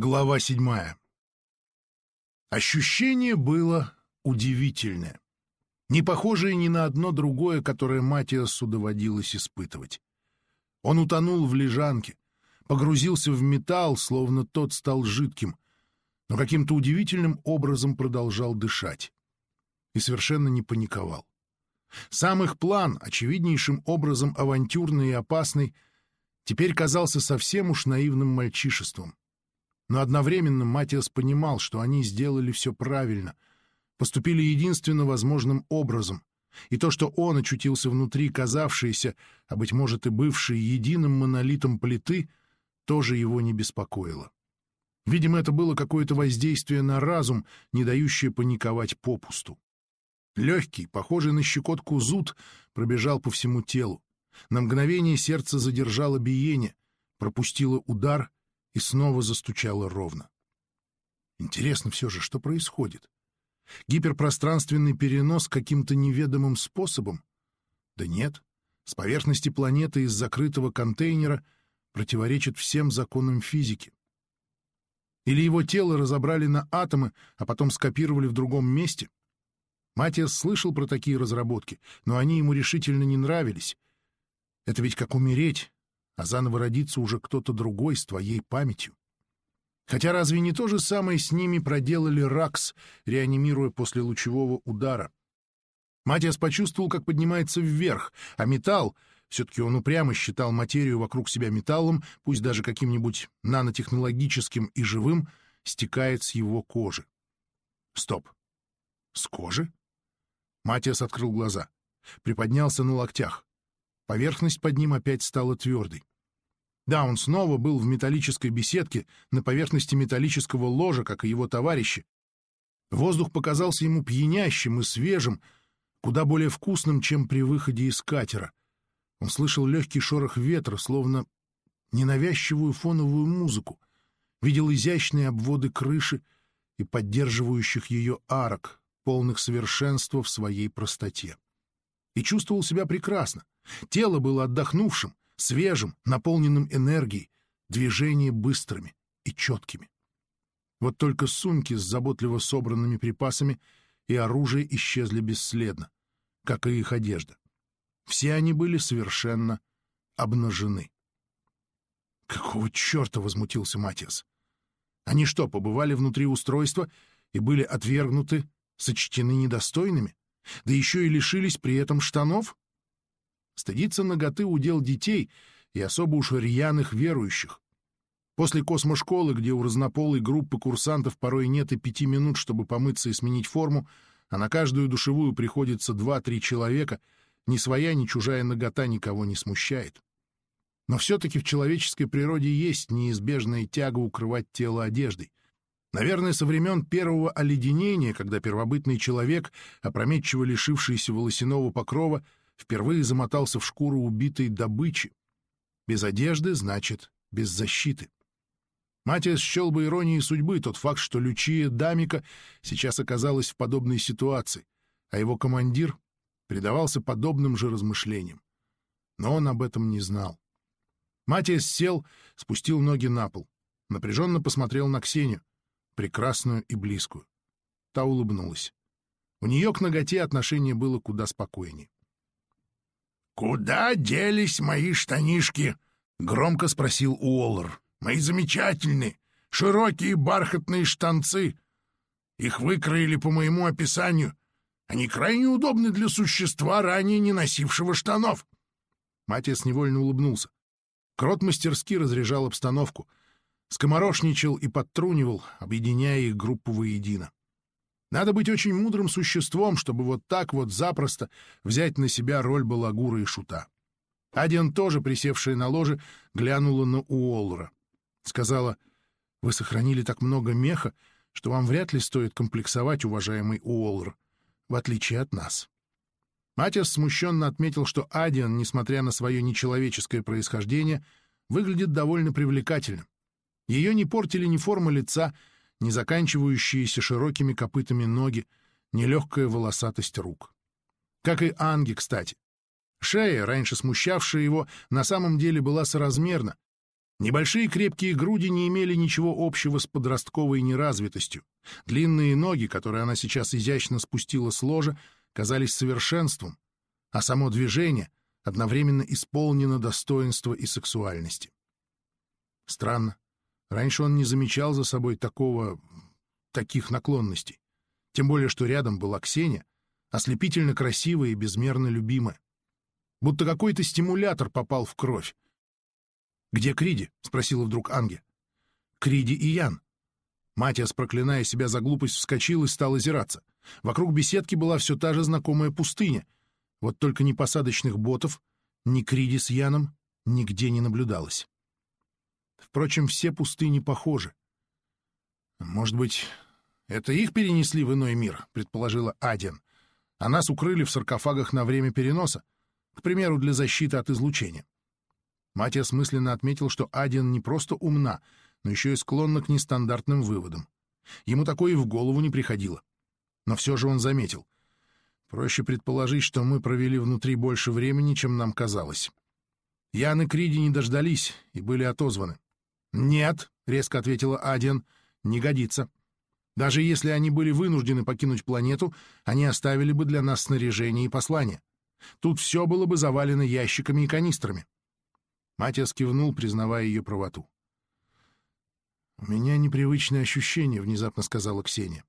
Глава седьмая. Ощущение было удивительное, не похожее ни на одно другое, которое Матиасу доводилось испытывать. Он утонул в лежанке, погрузился в металл, словно тот стал жидким, но каким-то удивительным образом продолжал дышать и совершенно не паниковал. Сам их план, очевиднейшим образом авантюрный и опасный, теперь казался совсем уж наивным мальчишеством. Но одновременно Матиас понимал, что они сделали все правильно, поступили единственно возможным образом, и то, что он очутился внутри казавшейся, а, быть может, и бывшей единым монолитом плиты, тоже его не беспокоило. Видимо, это было какое-то воздействие на разум, не дающее паниковать попусту. Легкий, похожий на щекотку зуд, пробежал по всему телу. На мгновение сердце задержало биение, пропустило удар и снова застучало ровно. Интересно все же, что происходит? Гиперпространственный перенос каким-то неведомым способом? Да нет, с поверхности планеты из закрытого контейнера противоречит всем законам физики. Или его тело разобрали на атомы, а потом скопировали в другом месте? Матиас слышал про такие разработки, но они ему решительно не нравились. Это ведь как умереть, а заново родиться уже кто-то другой с твоей памятью. Хотя разве не то же самое с ними проделали Ракс, реанимируя после лучевого удара? Матиас почувствовал, как поднимается вверх, а металл, все-таки он упрямо считал материю вокруг себя металлом, пусть даже каким-нибудь нанотехнологическим и живым, стекает с его кожи. Стоп. С кожи? Матиас открыл глаза. Приподнялся на локтях. Поверхность под ним опять стала твердой. Да, он снова был в металлической беседке на поверхности металлического ложа, как и его товарищи. Воздух показался ему пьянящим и свежим, куда более вкусным, чем при выходе из катера. Он слышал легкий шорох ветра, словно ненавязчивую фоновую музыку, видел изящные обводы крыши и поддерживающих ее арок, полных совершенства в своей простоте. И чувствовал себя прекрасно. Тело было отдохнувшим, свежим, наполненным энергией, движения быстрыми и четкими. Вот только сумки с заботливо собранными припасами и оружие исчезли бесследно, как и их одежда. Все они были совершенно обнажены. «Какого черта?» — возмутился Матиас. «Они что, побывали внутри устройства и были отвергнуты сочтены недостойными, да еще и лишились при этом штанов? Стыдиться наготы удел детей и особо уж рьяных верующих. После космошколы, где у разнополой группы курсантов порой нет и пяти минут, чтобы помыться и сменить форму, а на каждую душевую приходится два-три человека, ни своя, ни чужая нагота никого не смущает. Но все-таки в человеческой природе есть неизбежная тяга укрывать тело одеждой. Наверное, со времен первого оледенения, когда первобытный человек, опрометчиво лишившийся волосяного покрова, впервые замотался в шкуру убитой добычи. Без одежды значит без защиты. Матиас счел бы иронией судьбы тот факт, что Лючия Дамика сейчас оказалась в подобной ситуации, а его командир предавался подобным же размышлениям. Но он об этом не знал. Матиас сел, спустил ноги на пол, напряженно посмотрел на Ксению прекрасную и близкую. Та улыбнулась. У нее к ноготе отношение было куда спокойнее. «Куда делись мои штанишки?» — громко спросил Уоллер. «Мои замечательные, широкие бархатные штанцы. Их выкроили по моему описанию. Они крайне удобны для существа, ранее не носившего штанов». Матиас невольно улыбнулся. Крот мастерски разряжал обстановку, скоморошничал и подтрунивал, объединяя их группу воедино. Надо быть очень мудрым существом, чтобы вот так вот запросто взять на себя роль балагура и шута. Адиан, тоже присевшая на ложе, глянула на Уоллера. Сказала, «Вы сохранили так много меха, что вам вряд ли стоит комплексовать, уважаемый Уоллер, в отличие от нас». Матиас смущенно отметил, что Адиан, несмотря на свое нечеловеческое происхождение, выглядит довольно привлекательным. Ее не портили ни форма лица, ни заканчивающиеся широкими копытами ноги, ни легкая волосатость рук. Как и Анги, кстати. Шея, раньше смущавшая его, на самом деле была соразмерна, Небольшие крепкие груди не имели ничего общего с подростковой неразвитостью. Длинные ноги, которые она сейчас изящно спустила с ложа, казались совершенством, а само движение одновременно исполнено достоинства и сексуальности. Странно. Раньше он не замечал за собой такого... таких наклонностей. Тем более, что рядом была Ксения, ослепительно красивая и безмерно любимая. Будто какой-то стимулятор попал в кровь. «Где Криди?» — спросила вдруг Анге. «Криди и Ян». Матиас, проклиная себя за глупость, вскочил и стал озираться. Вокруг беседки была все та же знакомая пустыня. Вот только ни посадочных ботов, ни Криди с Яном нигде не наблюдалось. Впрочем, все пустыни похожи. «Может быть, это их перенесли в иной мир?» — предположила Аден. «А нас укрыли в саркофагах на время переноса, к примеру, для защиты от излучения». Матиас мысленно отметил, что Аден не просто умна, но еще и склонна к нестандартным выводам. Ему такое и в голову не приходило. Но все же он заметил. Проще предположить, что мы провели внутри больше времени, чем нам казалось. Ян и Криди не дождались и были отозваны. «Нет», — резко ответила Аден, — «не годится. Даже если они были вынуждены покинуть планету, они оставили бы для нас снаряжение и послание. Тут все было бы завалено ящиками и канистрами». Матиас кивнул, признавая ее правоту. «У меня непривычное ощущение», — внезапно сказала Ксения.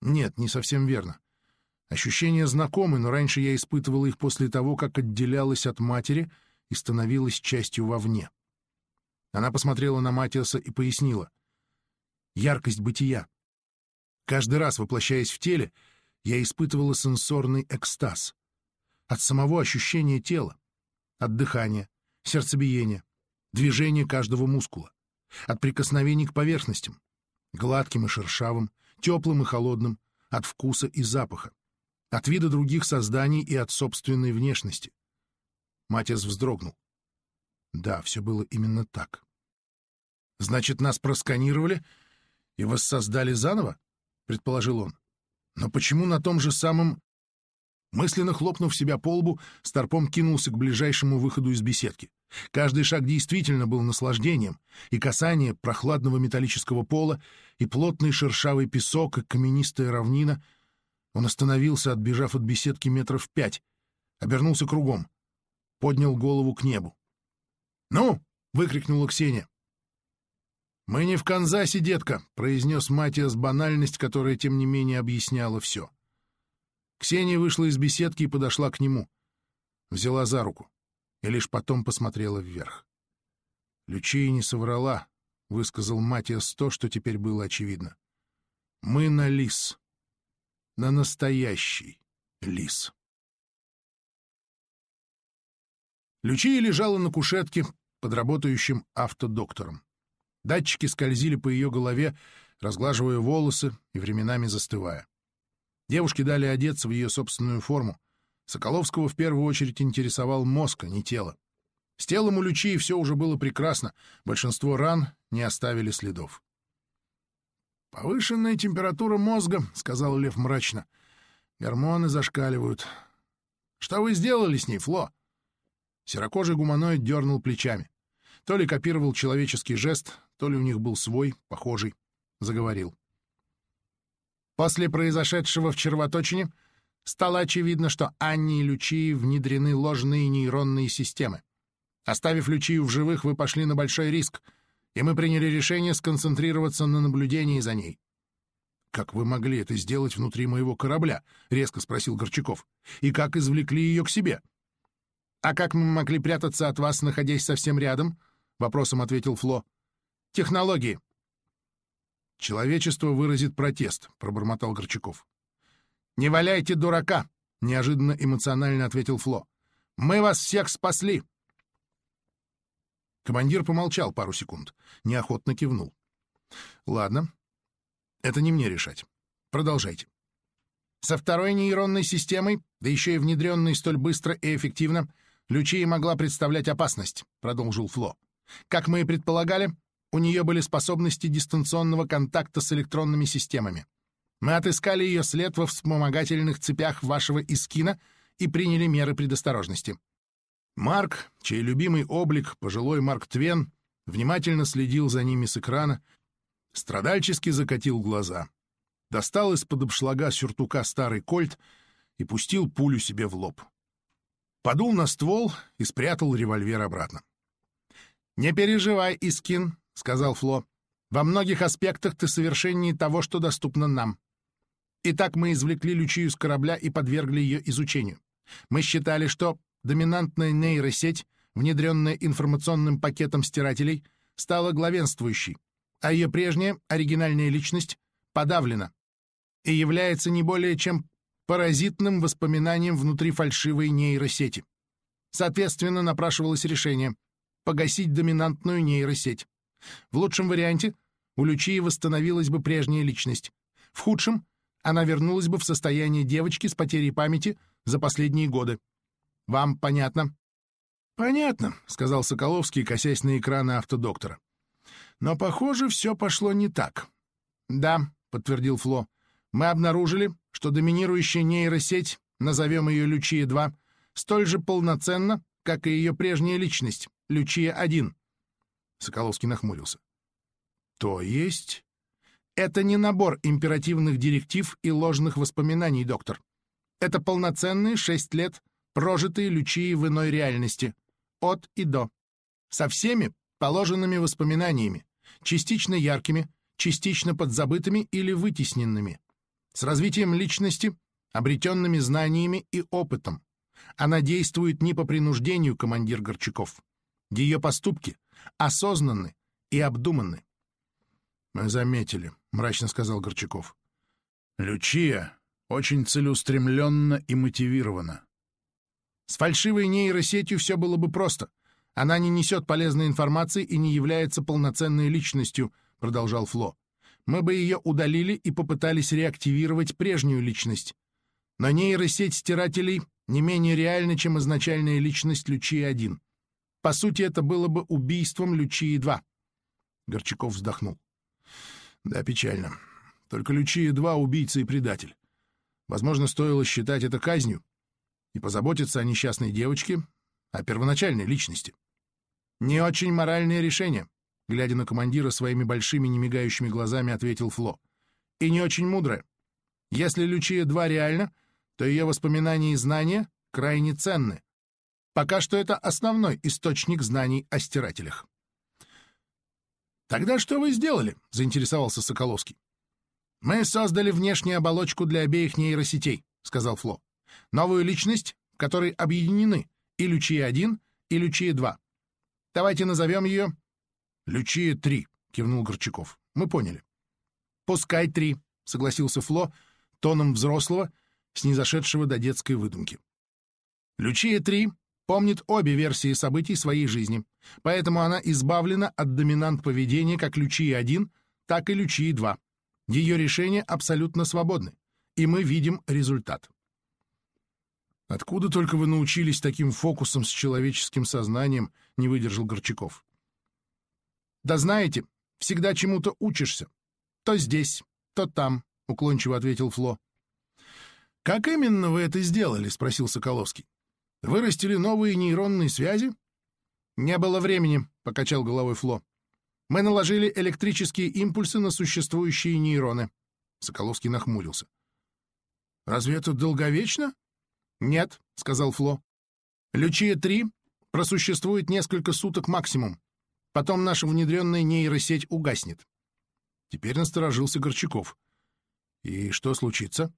«Нет, не совсем верно. Ощущения знакомы, но раньше я испытывала их после того, как отделялась от матери и становилась частью вовне. Она посмотрела на Матиаса и пояснила. Яркость бытия. Каждый раз, воплощаясь в теле, я испытывала сенсорный экстаз. От самого ощущения тела, от дыхания, сердцебиения, движения каждого мускула, от прикосновений к поверхностям, гладким и шершавым, теплым и холодным, от вкуса и запаха, от вида других созданий и от собственной внешности. Матиас вздрогнул. Да, все было именно так. Значит, нас просканировали и воссоздали заново? Предположил он. Но почему на том же самом... Мысленно хлопнув себя по лбу, Старпом кинулся к ближайшему выходу из беседки. Каждый шаг действительно был наслаждением, и касание прохладного металлического пола, и плотный шершавый песок, и каменистая равнина. Он остановился, отбежав от беседки метров пять, обернулся кругом, поднял голову к небу. «Ну!» — выкрикнула Ксения. «Мы не в Канзасе, детка», — произнес Матиас банальность, которая, тем не менее, объясняла все. Ксения вышла из беседки и подошла к нему. Взяла за руку и лишь потом посмотрела вверх. «Лючия не соврала», — высказал Матиас то, что теперь было очевидно. «Мы на лис. На настоящий лис». Лючия лежала на кушетке под работающим автодоктором. Датчики скользили по ее голове, разглаживая волосы и временами застывая. Девушке дали одеться в ее собственную форму. Соколовского в первую очередь интересовал мозг, а не тело. С телом у Лючии все уже было прекрасно, большинство ран не оставили следов. «Повышенная температура мозга», — сказал Лев мрачно. «Гормоны зашкаливают. Что вы сделали с ней, Фло?» Серокожий гуманоид дернул плечами. То ли копировал человеческий жест, то ли у них был свой, похожий. Заговорил. После произошедшего в червоточине стало очевидно, что Анне и Лючии внедрены ложные нейронные системы. Оставив Лючию в живых, вы пошли на большой риск, и мы приняли решение сконцентрироваться на наблюдении за ней. «Как вы могли это сделать внутри моего корабля?» — резко спросил Горчаков. «И как извлекли ее к себе?» «А как мы могли прятаться от вас, находясь совсем рядом?» — вопросом ответил Фло. «Технологии». «Человечество выразит протест», — пробормотал Горчаков. «Не валяйте дурака», — неожиданно эмоционально ответил Фло. «Мы вас всех спасли». Командир помолчал пару секунд, неохотно кивнул. «Ладно, это не мне решать. Продолжайте». Со второй нейронной системой, да еще и внедренной столь быстро и эффективно, Лючия могла представлять опасность, — продолжил Фло. Как мы и предполагали, у нее были способности дистанционного контакта с электронными системами. Мы отыскали ее след во вспомогательных цепях вашего Искина и приняли меры предосторожности. Марк, чей любимый облик, пожилой Марк Твен, внимательно следил за ними с экрана, страдальчески закатил глаза, достал из-под обшлага сюртука старый кольт и пустил пулю себе в лоб. Подул на ствол и спрятал револьвер обратно. «Не переживай, Искин», — сказал Фло. «Во многих аспектах ты совершеннее того, что доступно нам. Итак, мы извлекли Лючию с корабля и подвергли ее изучению. Мы считали, что доминантная нейросеть, внедренная информационным пакетом стирателей, стала главенствующей, а ее прежняя, оригинальная личность, подавлена и является не более чем паразитным воспоминанием внутри фальшивой нейросети. Соответственно, напрашивалось решение погасить доминантную нейросеть. В лучшем варианте у Лючии восстановилась бы прежняя личность. В худшем она вернулась бы в состояние девочки с потерей памяти за последние годы. Вам понятно? «Понятно», — сказал Соколовский, косясь на экраны автодоктора. «Но, похоже, все пошло не так». «Да», — подтвердил Фло, — «мы обнаружили, что доминирующая нейросеть, назовем ее Лючия-2, столь же полноценна, как и ее прежняя личность, Лючия-1». Соколовский нахмурился. «То есть...» «Это не набор императивных директив и ложных воспоминаний, доктор. Это полноценные шесть лет, прожитые Лючии в иной реальности, от и до, со всеми положенными воспоминаниями, частично яркими, частично подзабытыми или вытесненными, с развитием личности, обретенными знаниями и опытом. Она действует не по принуждению, командир Горчаков. Ее поступки осознанны и обдуманны. «Мы заметили», — мрачно сказал Горчаков. «Лючия очень целеустремленно и мотивирована. С фальшивой нейросетью все было бы просто. Она не несет полезной информации и не является полноценной личностью, продолжал Фло. Мы бы ее удалили и попытались реактивировать прежнюю личность. Но нейросеть стирателей не менее реальна, чем изначальная личность Лючии-1. По сути, это было бы убийством Лючии-2. Горчаков вздохнул. Да, печально. Только Лючия-2 — убийца и предатель. Возможно, стоило считать это казнью и позаботиться о несчастной девочке, о первоначальной личности. Не очень моральное решение, глядя на командира своими большими немигающими глазами, ответил Фло. И не очень мудрое. Если Лючия-2 реально, то ее воспоминания и знания крайне ценны. Пока что это основной источник знаний о стирателях. «Тогда что вы сделали?» — заинтересовался Соколовский. «Мы создали внешнюю оболочку для обеих нейросетей», — сказал Фло. «Новую личность, в которой объединены и Лючия-1, и Лючия-2. Давайте назовем ее...» «Лючия-3», — кивнул Горчаков. «Мы поняли». «Пускай три», — согласился Фло, тоном взрослого, снизошедшего до детской выдумки. «Лючия-3 помнит обе версии событий своей жизни, поэтому она избавлена от доминант поведения как Лючии-1, так и Лючии-2. Ее решения абсолютно свободны, и мы видим результат. «Откуда только вы научились таким фокусом с человеческим сознанием?» — не выдержал Горчаков. «Да знаете, всегда чему-то учишься. То здесь, то там», — уклончиво ответил Фло. «Как именно вы это сделали?» — спросил Соколовский. Вырастили новые нейронные связи? Не было времени, покачал головой Фло. Мы наложили электрические импульсы на существующие нейроны. Соколовский нахмурился. Разве это долговечно? Нет, сказал Фло. Лючия-3 просуществует несколько суток максимум. Потом наша внедренная нейросеть угаснет. Теперь насторожился Горчаков. И что случится?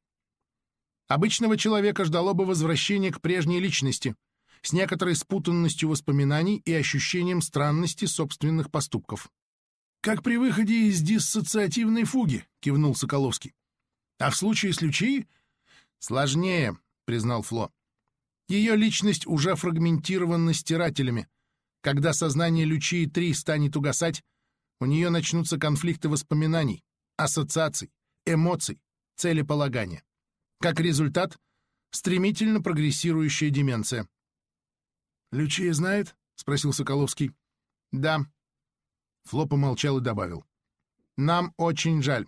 Обычного человека ждало бы возвращение к прежней личности, с некоторой спутанностью воспоминаний и ощущением странности собственных поступков. «Как при выходе из диссоциативной фуги», — кивнул Соколовский. «А в случае с Лючией?» «Сложнее», — признал Фло. «Ее личность уже фрагментирована стирателями. Когда сознание Лючии-3 станет угасать, у нее начнутся конфликты воспоминаний, ассоциаций, эмоций, целеполагания. Как результат — стремительно прогрессирующая деменция. «Лючия знает?» — спросил Соколовский. «Да». Фло помолчал и добавил. «Нам очень жаль.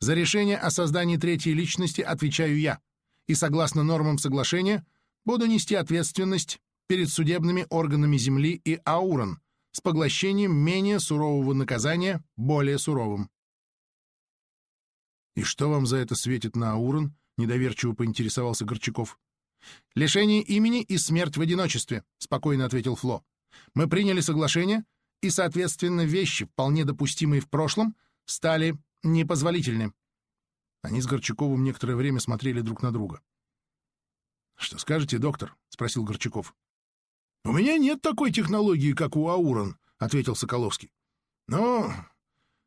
За решение о создании третьей личности отвечаю я, и, согласно нормам соглашения, буду нести ответственность перед судебными органами Земли и Аурон, с поглощением менее сурового наказания более суровым. «И что вам за это светит на Аурон?» — недоверчиво поинтересовался Горчаков. «Лишение имени и смерть в одиночестве», — спокойно ответил Фло. «Мы приняли соглашение, и, соответственно, вещи, вполне допустимые в прошлом, стали непозволительны». Они с Горчаковым некоторое время смотрели друг на друга. «Что скажете, доктор?» — спросил Горчаков. «У меня нет такой технологии, как у Аурон», — ответил Соколовский. «Но,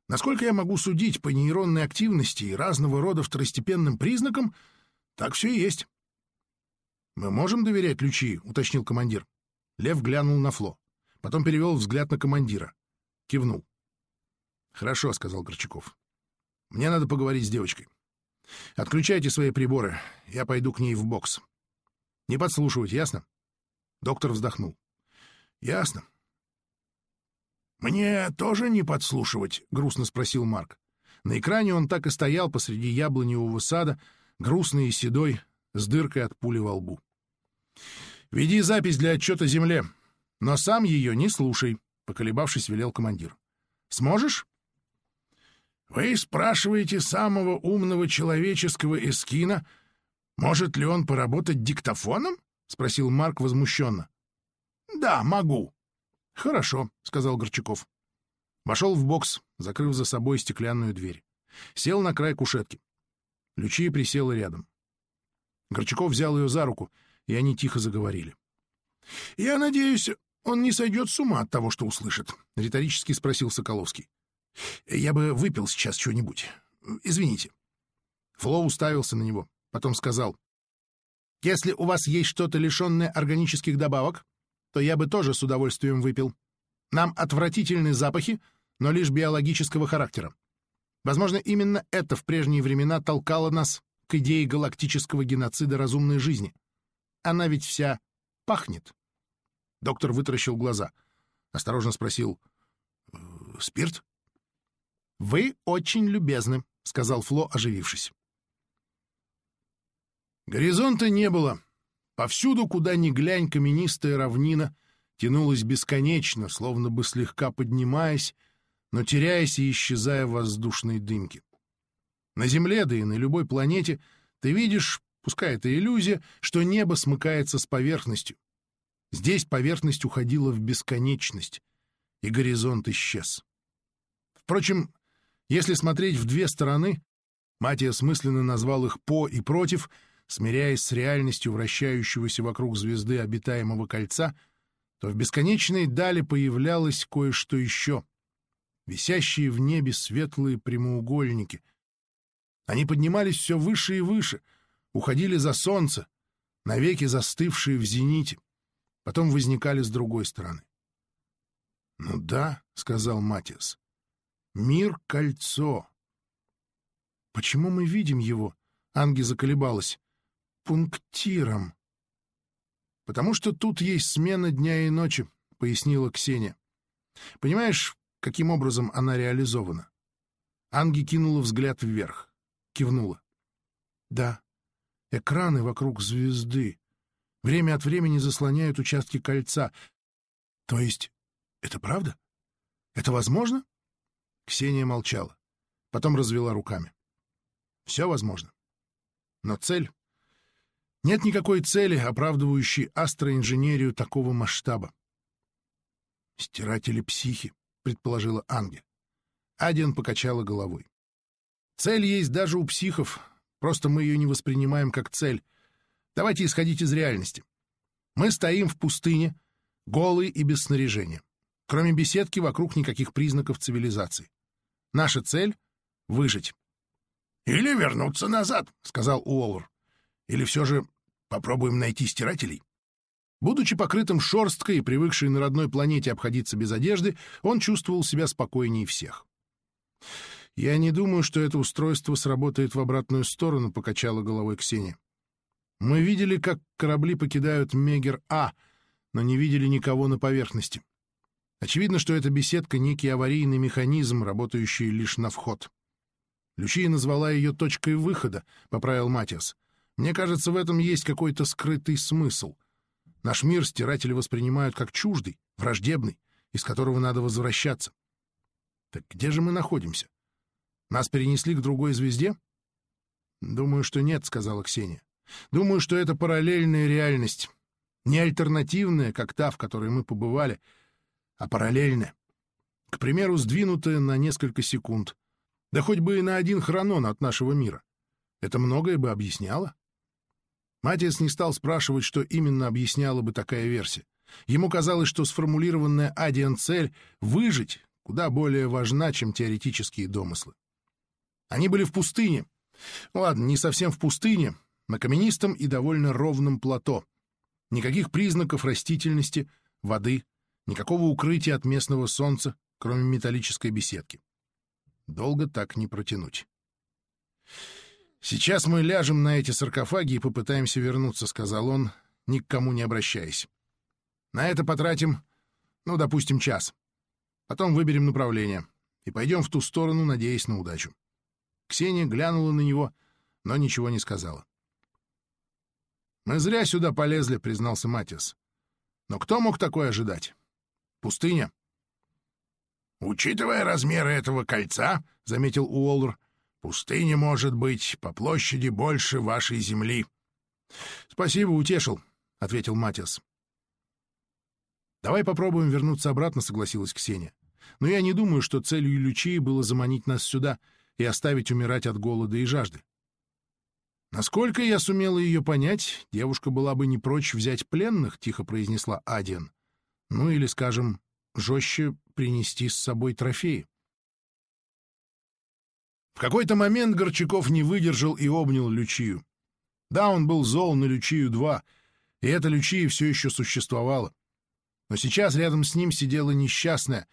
насколько я могу судить по нейронной активности и разного рода второстепенным признакам, так все и есть». «Мы можем доверять Лючи?» — уточнил командир. Лев глянул на Фло. Потом перевел взгляд на командира. Кивнул. «Хорошо», — сказал Горчаков. «Мне надо поговорить с девочкой. Отключайте свои приборы, я пойду к ней в бокс. Не подслушивать, ясно?» Доктор вздохнул. «Ясно». «Мне тоже не подслушивать?» — грустно спросил Марк. На экране он так и стоял посреди яблоневого сада, грустный и седой, с дыркой от пули во лбу. «Веди запись для отчета Земле, но сам ее не слушай», — поколебавшись, велел командир. «Сможешь?» «Вы спрашиваете самого умного человеческого эскина, может ли он поработать диктофоном?» — спросил Марк возмущенно. «Да, могу». «Хорошо», — сказал Горчаков. Вошел в бокс, закрыв за собой стеклянную дверь. Сел на край кушетки. Лючия присела рядом. Горчаков взял ее за руку, и они тихо заговорили. «Я надеюсь, он не сойдет с ума от того, что услышит», — риторически спросил Соколовский. «Я бы выпил сейчас что-нибудь. Извините». Фло уставился на него, потом сказал. «Если у вас есть что-то лишенное органических добавок, то я бы тоже с удовольствием выпил. Нам отвратительны запахи, но лишь биологического характера. Возможно, именно это в прежние времена толкало нас к идее галактического геноцида разумной жизни. Она ведь вся пахнет. Доктор вытаращил глаза. Осторожно спросил. «Э, «Спирт?» «Вы очень любезны», — сказал Фло, оживившись. Горизонта не было. Повсюду, куда ни глянь, каменистая равнина тянулась бесконечно, словно бы слегка поднимаясь, но теряясь и исчезая в воздушной дымке. На Земле, да и на любой планете, ты видишь, пускай это иллюзия, что небо смыкается с поверхностью. Здесь поверхность уходила в бесконечность, и горизонт исчез. Впрочем, если смотреть в две стороны, Матия смысленно назвал их «по» и «против», смиряясь с реальностью вращающегося вокруг звезды обитаемого кольца, то в бесконечной дали появлялось кое-что еще. Висящие в небе светлые прямоугольники — они поднимались все выше и выше, уходили за солнце, навеки застывшие в зените, потом возникали с другой стороны. — Ну да, — сказал Матиас, — мир — кольцо. — Почему мы видим его? — Анги заколебалась. — Пунктиром. — Потому что тут есть смена дня и ночи, — пояснила Ксения. — Понимаешь, каким образом она реализована? Анги кинула взгляд вверх кивнула. Да, экраны вокруг звезды время от времени заслоняют участки кольца. То есть это правда? Это возможно? Ксения молчала, потом развела руками. Все возможно. Но цель... Нет никакой цели, оправдывающей астроинженерию такого масштаба. «Стиратели психи», — предположила Анге. Адиан покачала головой. Цель есть даже у психов, просто мы ее не воспринимаем как цель. Давайте исходить из реальности. Мы стоим в пустыне, голые и без снаряжения. Кроме беседки, вокруг никаких признаков цивилизации. Наша цель — выжить. «Или вернуться назад», — сказал Уоллер. «Или все же попробуем найти стирателей?» Будучи покрытым шерсткой и привыкший на родной планете обходиться без одежды, он чувствовал себя спокойнее всех. «Я не думаю, что это устройство сработает в обратную сторону», — покачала головой Ксения. «Мы видели, как корабли покидают Мегер-А, но не видели никого на поверхности. Очевидно, что эта беседка — некий аварийный механизм, работающий лишь на вход». Лючия назвала ее точкой выхода, — поправил Матиас. «Мне кажется, в этом есть какой-то скрытый смысл. Наш мир стиратели воспринимают как чуждый, враждебный, из которого надо возвращаться. Так где же мы находимся? Нас перенесли к другой звезде? Думаю, что нет, сказала Ксения. Думаю, что это параллельная реальность. Не альтернативная, как та, в которой мы побывали, а параллельная. К примеру, сдвинутая на несколько секунд. Да хоть бы и на один хронон от нашего мира. Это многое бы объясняло. Матиас не стал спрашивать, что именно объясняла бы такая версия. Ему казалось, что сформулированная Адиан цель — выжить — куда более важна, чем теоретические домыслы. Они были в пустыне. Ладно, не совсем в пустыне, на каменистом и довольно ровном плато. Никаких признаков растительности, воды, никакого укрытия от местного солнца, кроме металлической беседки. Долго так не протянуть. «Сейчас мы ляжем на эти саркофаги и попытаемся вернуться», — сказал он, ни к кому не обращаясь. «На это потратим, ну, допустим, час. Потом выберем направление и пойдем в ту сторону, надеясь на удачу». Ксения глянула на него, но ничего не сказала. «Мы зря сюда полезли», — признался Матиас. «Но кто мог такое ожидать? Пустыня». «Учитывая размеры этого кольца», — заметил Уоллер, — «пустыня может быть по площади больше вашей земли». «Спасибо, утешил», — ответил Матиас. «Давай попробуем вернуться обратно», — согласилась Ксения. «Но я не думаю, что целью Лючии было заманить нас сюда и оставить умирать от голода и жажды. «Насколько я сумела ее понять, девушка была бы не прочь взять пленных», — тихо произнесла Адиан. «Ну или, скажем, жестче принести с собой трофеи». В какой-то момент Горчаков не выдержал и обнял Лючию. Да, он был зол на Лючию-2, и эта Лючия все еще существовала. Но сейчас рядом с ним сидела несчастная,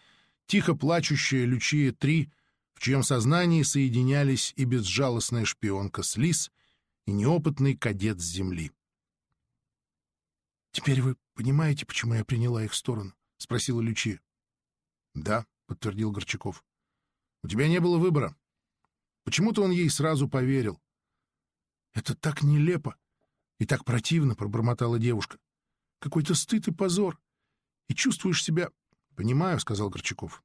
тихо плачущая Лючия-3, в чьем сознании соединялись и безжалостная шпионка Слиз, и неопытный кадет с земли. «Теперь вы понимаете, почему я приняла их сторону?» — спросила Лючи. «Да», — подтвердил Горчаков. «У тебя не было выбора. Почему-то он ей сразу поверил». «Это так нелепо и так противно», — пробормотала девушка. «Какой-то стыд и позор. И чувствуешь себя...» «Понимаю», — сказал Горчаков.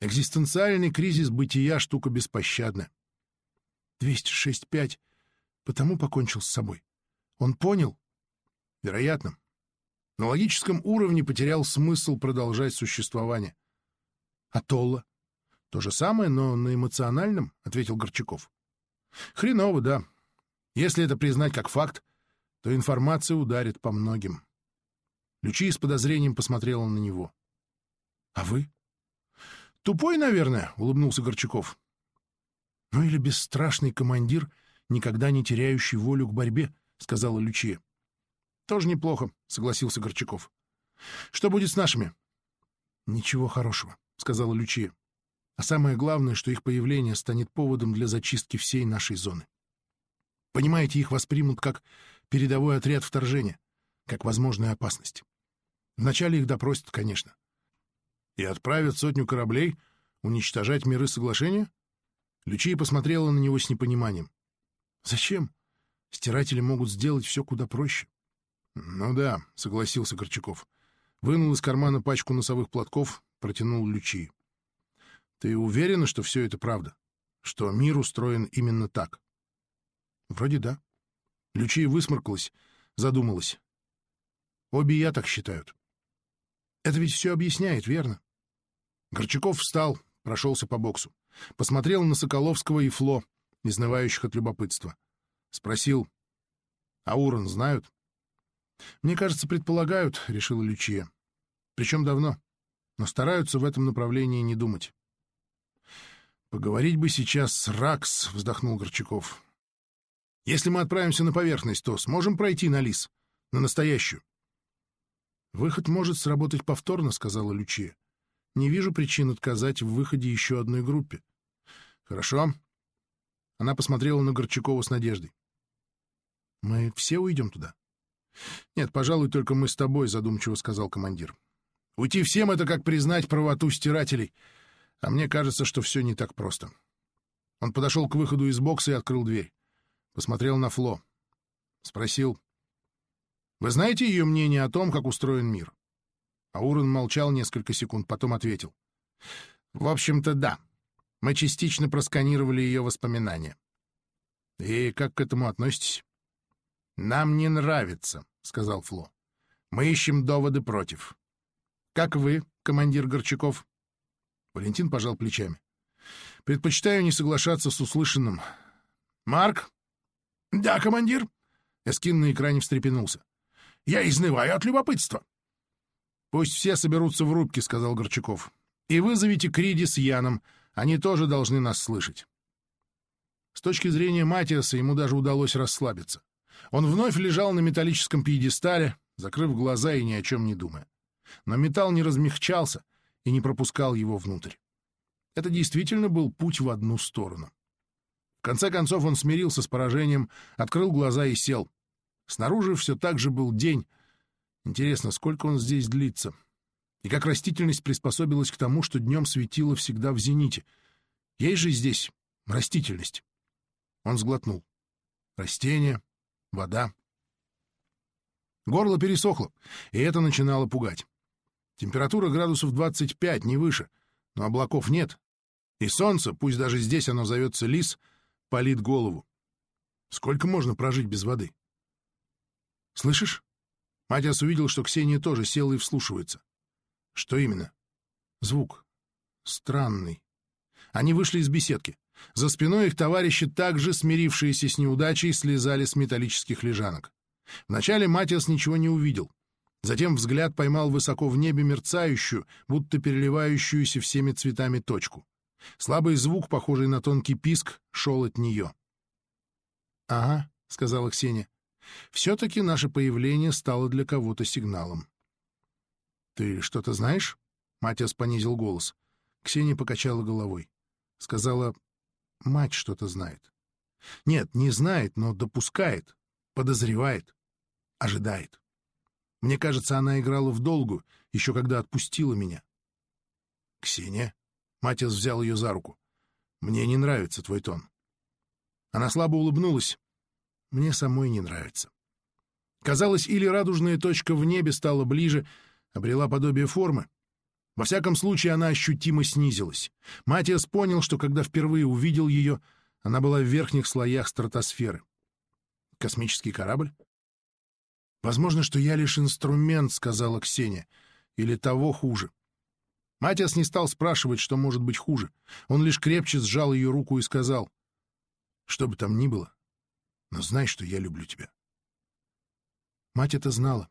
«Экзистенциальный кризис бытия — штука беспощадная». «Двести шесть пять потому покончил с собой. Он понял? Вероятно. На логическом уровне потерял смысл продолжать существование. А Толла? То же самое, но на эмоциональном, — ответил Горчаков. Хреново, да. Если это признать как факт, то информация ударит по многим. Лючи с подозрением посмотрела на него. — А вы? — Тупой, наверное, — улыбнулся Горчаков. — Ну или бесстрашный командир — никогда не теряющий волю к борьбе, — сказала Лючия. — Тоже неплохо, — согласился Горчаков. — Что будет с нашими? — Ничего хорошего, — сказала Лючия. А самое главное, что их появление станет поводом для зачистки всей нашей зоны. Понимаете, их воспримут как передовой отряд вторжения, как возможную опасность. Вначале их допросят, конечно. И отправят сотню кораблей уничтожать миры соглашения? Лючия посмотрела на него с непониманием. Зачем? Стиратели могут сделать все куда проще. — Ну да, — согласился Горчаков. Вынул из кармана пачку носовых платков, протянул Лючи. — Ты уверена, что все это правда? Что мир устроен именно так? — Вроде да. Лючи высморкалась, задумалась. Обе я так считают. Это ведь все объясняет, верно? Горчаков встал, прошелся по боксу. Посмотрел на Соколовского и Фло, изнывающих от любопытства. Спросил, а Урон знают? Мне кажется, предполагают, — решила Лючия. Причем давно, но стараются в этом направлении не думать. «Поговорить бы сейчас с Ракс», — вздохнул Горчаков. «Если мы отправимся на поверхность, то сможем пройти на Лис, на настоящую». «Выход может сработать повторно», — сказала Лючия. «Не вижу причин отказать в выходе еще одной группе». «Хорошо. Она посмотрела на Горчакова с надеждой. «Мы все уйдем туда?» «Нет, пожалуй, только мы с тобой», — задумчиво сказал командир. «Уйти всем — это как признать правоту стирателей, а мне кажется, что все не так просто». Он подошел к выходу из бокса и открыл дверь. Посмотрел на Фло. Спросил. «Вы знаете ее мнение о том, как устроен мир?» Аурон молчал несколько секунд, потом ответил. В общем-то, да. Мы частично просканировали ее воспоминания. И как к этому относитесь? Нам не нравится, сказал Фло. Мы ищем доводы против. Как вы, командир Горчаков? Валентин пожал плечами. Предпочитаю не соглашаться с услышанным. Марк? Да, командир. Эскин на экране встрепенулся. Я изнываю от любопытства. Пусть все соберутся в рубке, сказал Горчаков. И вызовите Криди с Яном. Они тоже должны нас слышать. С точки зрения Матиаса ему даже удалось расслабиться. Он вновь лежал на металлическом пьедестале, закрыв глаза и ни о чем не думая. Но металл не размягчался и не пропускал его внутрь. Это действительно был путь в одну сторону. В конце концов он смирился с поражением, открыл глаза и сел. Снаружи все так же был день. Интересно, сколько он здесь длится? И как растительность приспособилась к тому, что днем светило всегда в зените. Есть же здесь растительность. Он сглотнул. Растения, вода. Горло пересохло, и это начинало пугать. Температура градусов 25, не выше, но облаков нет. И солнце, пусть даже здесь оно зовется лис, палит голову. Сколько можно прожить без воды? Слышишь? Матиас увидел, что Ксения тоже села и вслушивается. Что именно? Звук. Странный. Они вышли из беседки. За спиной их товарищи, также смирившиеся с неудачей, слезали с металлических лежанок. Вначале Матиас ничего не увидел. Затем взгляд поймал высоко в небе мерцающую, будто переливающуюся всеми цветами точку. Слабый звук, похожий на тонкий писк, шел от нее. — Ага, — сказала Ксения. — Все-таки наше появление стало для кого-то сигналом. «Ты что-то знаешь?» — Матиас понизил голос. Ксения покачала головой. Сказала, мать что-то знает. Нет, не знает, но допускает, подозревает, ожидает. Мне кажется, она играла в долгу, еще когда отпустила меня. «Ксения?» — Матиас взял ее за руку. «Мне не нравится твой тон». Она слабо улыбнулась. «Мне самой не нравится». Казалось, или радужная точка в небе стала ближе, обрела подобие формы. Во всяком случае, она ощутимо снизилась. Матиас понял, что когда впервые увидел ее, она была в верхних слоях стратосферы. Космический корабль? «Возможно, что я лишь инструмент», — сказала Ксения. «Или того хуже». Матиас не стал спрашивать, что может быть хуже. Он лишь крепче сжал ее руку и сказал, «Что бы там ни было, но знай, что я люблю тебя». Мать это знала,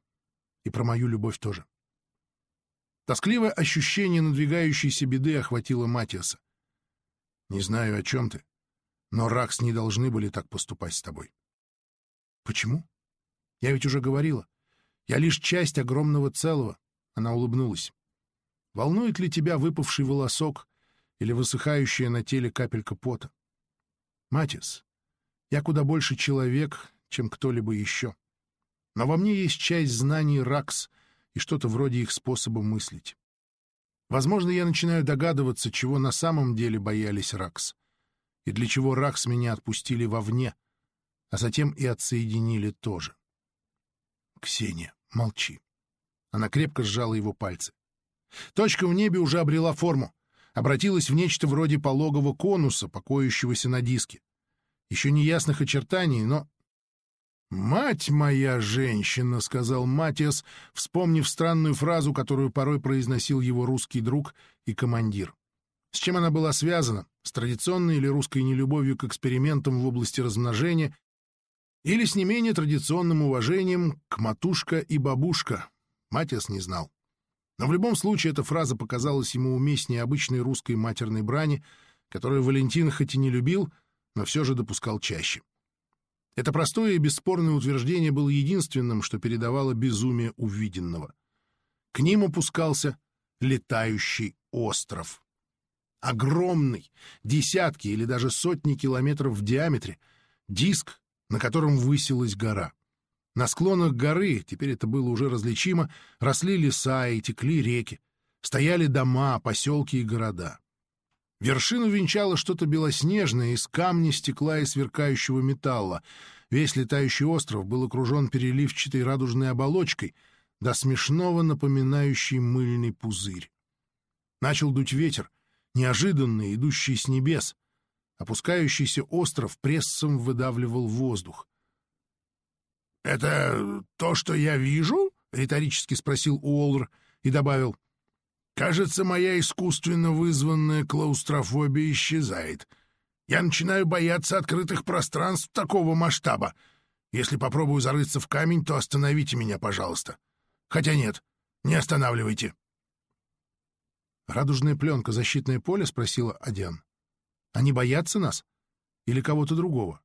и про мою любовь тоже. Тоскливое ощущение надвигающейся беды охватило Матиаса. «Не знаю, о чем ты, но Ракс не должны были так поступать с тобой». «Почему? Я ведь уже говорила. Я лишь часть огромного целого», — она улыбнулась. «Волнует ли тебя выпавший волосок или высыхающая на теле капелька пота? Матиас, я куда больше человек, чем кто-либо еще. Но во мне есть часть знаний Ракс — и что-то вроде их способа мыслить. Возможно, я начинаю догадываться, чего на самом деле боялись Ракс, и для чего Ракс меня отпустили вовне, а затем и отсоединили тоже. Ксения, молчи. Она крепко сжала его пальцы. Точка в небе уже обрела форму, обратилась в нечто вроде пологого конуса, покоящегося на диске. Еще неясных очертаний, но «Мать моя женщина», — сказал Матиас, вспомнив странную фразу, которую порой произносил его русский друг и командир. С чем она была связана? С традиционной или русской нелюбовью к экспериментам в области размножения или с не менее традиционным уважением к матушка и бабушка? Матиас не знал. Но в любом случае эта фраза показалась ему уместнее обычной русской матерной брани, которую Валентин хоть и не любил, но все же допускал чаще. Это простое и бесспорное утверждение было единственным, что передавало безумие увиденного. К ним опускался летающий остров. Огромный, десятки или даже сотни километров в диаметре, диск, на котором высилась гора. На склонах горы, теперь это было уже различимо, росли леса и текли реки, стояли дома, поселки и города. Вершину венчало что-то белоснежное из камня, стекла и сверкающего металла. Весь летающий остров был окружен переливчатой радужной оболочкой, до смешного напоминающий мыльный пузырь. Начал дуть ветер, неожиданный, идущий с небес. Опускающийся остров прессом выдавливал воздух. — Это то, что я вижу? — риторически спросил Уоллер и добавил. — Кажется, моя искусственно вызванная клаустрофобия исчезает. Я начинаю бояться открытых пространств такого масштаба. Если попробую зарыться в камень, то остановите меня, пожалуйста. Хотя нет, не останавливайте. «Радужная пленка, защитное поле?» — спросила Адиан. «Они боятся нас? Или кого-то другого?»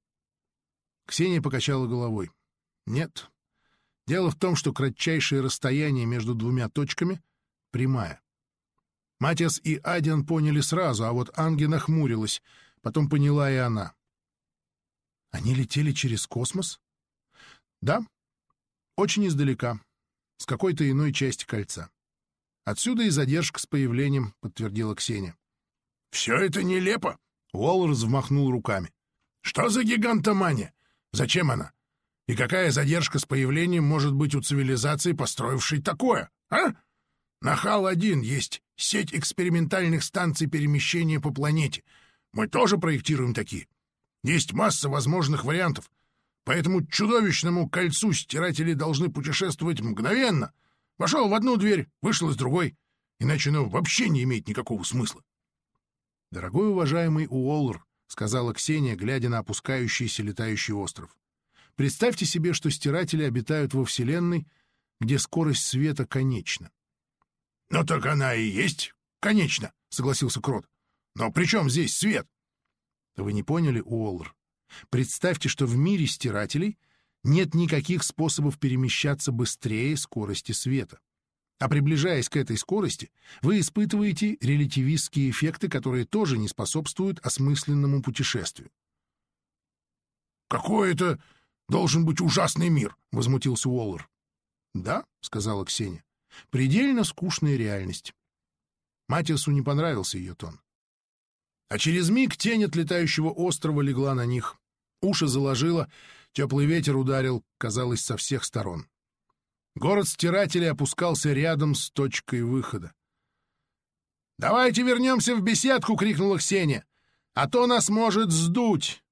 Ксения покачала головой. «Нет. Дело в том, что кратчайшее расстояние между двумя точками — прямая. Матиас и Адиан поняли сразу, а вот Анги нахмурилась. Потом поняла и она. Они летели через космос? Да, очень издалека, с какой-то иной части кольца. Отсюда и задержка с появлением, подтвердила Ксения. Все это нелепо. Уоллерс взмахнул руками. Что за гигантомания? Зачем она? И какая задержка с появлением может быть у цивилизации, построившей такое, а? На Хал-1 есть сеть экспериментальных станций перемещения по планете. Мы тоже проектируем такие. Есть масса возможных вариантов. По этому чудовищному кольцу стиратели должны путешествовать мгновенно. Вошел в одну дверь, вышел из другой. Иначе оно вообще не имеет никакого смысла. «Дорогой уважаемый Уоллер», — сказала Ксения, глядя на опускающийся летающий остров, — «представьте себе, что стиратели обитают во Вселенной, где скорость света конечна». «Ну так она и есть конечна», — согласился Крот. «Но при чем здесь свет?» Вы не поняли, Уоллер? Представьте, что в мире стирателей нет никаких способов перемещаться быстрее скорости света. А приближаясь к этой скорости, вы испытываете релятивистские эффекты, которые тоже не способствуют осмысленному путешествию. «Какой это должен быть ужасный мир!» — возмутился Уоллер. «Да», — сказала Ксения, — «предельно скучная реальность». Матиасу не понравился ее тон. А через миг тень от летающего острова легла на них. Уши заложило, теплый ветер ударил, казалось, со всех сторон. Город стирателей опускался рядом с точкой выхода. «Давайте вернемся в беседку!» — крикнула Ксения. «А то нас может сдуть!»